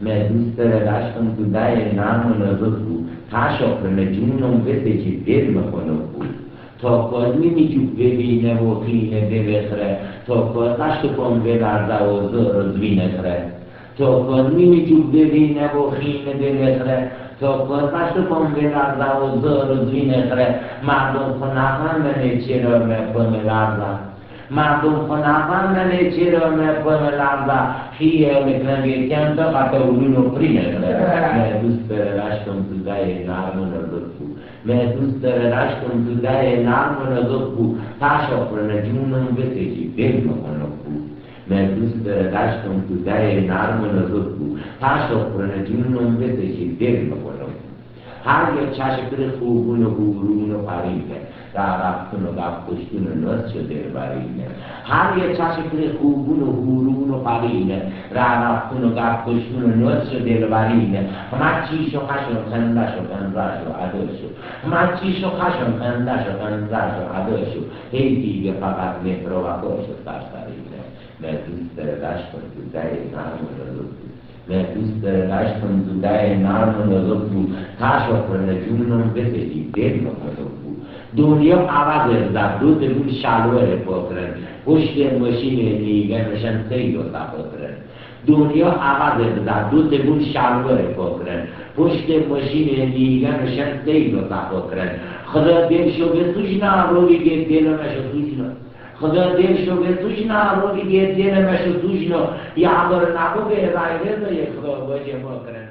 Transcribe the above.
من دوست داره رشتم تو ده نرم و نازک بود تشاقرنه جونم بسه دل میکنه بود تا کار نمیجو ببینه و خینه ببخره تا کار قشت کن ببرده و زر و زوینه تا کار نمیجو ببینه و خینه ببخره تا کار قشت کن ببرده و زر و زوینه مردم خنقم به چرا mă duc în afanele cirurile până la da și eu le clăviteam tot ca pe unul prime mi-a dus pe relaș că îmi dai în armă locul mi-a dus pe relaș că îmi dai în armă locul tașa până giună în veteci vezi mă locul mi-a dus pe relaș că îmi dai în armă locul tașa până giună în veteci vezi mă locul هر یک چشم خوبون و هورون و پریده در رفتون و در پشتون و نصف شده برینه هر یک چشم خوبون و هورون و پرینه در رفتون و در پشتون و نصف شده برینه من چیش و خشم خندش و خندش و عدا شد من چیش و خشم خندش و خندش و عدا شد هی دیگه فقط مهر و وفا شد در سرینه من دوست داره دشت کن تو ده نرم و داره دشت کن تو ده نرم و رزد بود. تشا کنه جونم بسیدی دل می‌کنه بود. دنیا عوض زد دو دلون شلوه پاکرن پشت ماشین نیگه نشن و صفاکرن دنیا عوض زد دو دلون شلوه پاکرن پشت ماشین نیگه نشن و صفاکرن خدا دل شو به سوش نه رو دیگه دل نشو نه. خدا دل شو به سوش نه رو دیگه دل نشو سوش نه یه عبر نبو به رایده دا یک خدا باشه پاکرن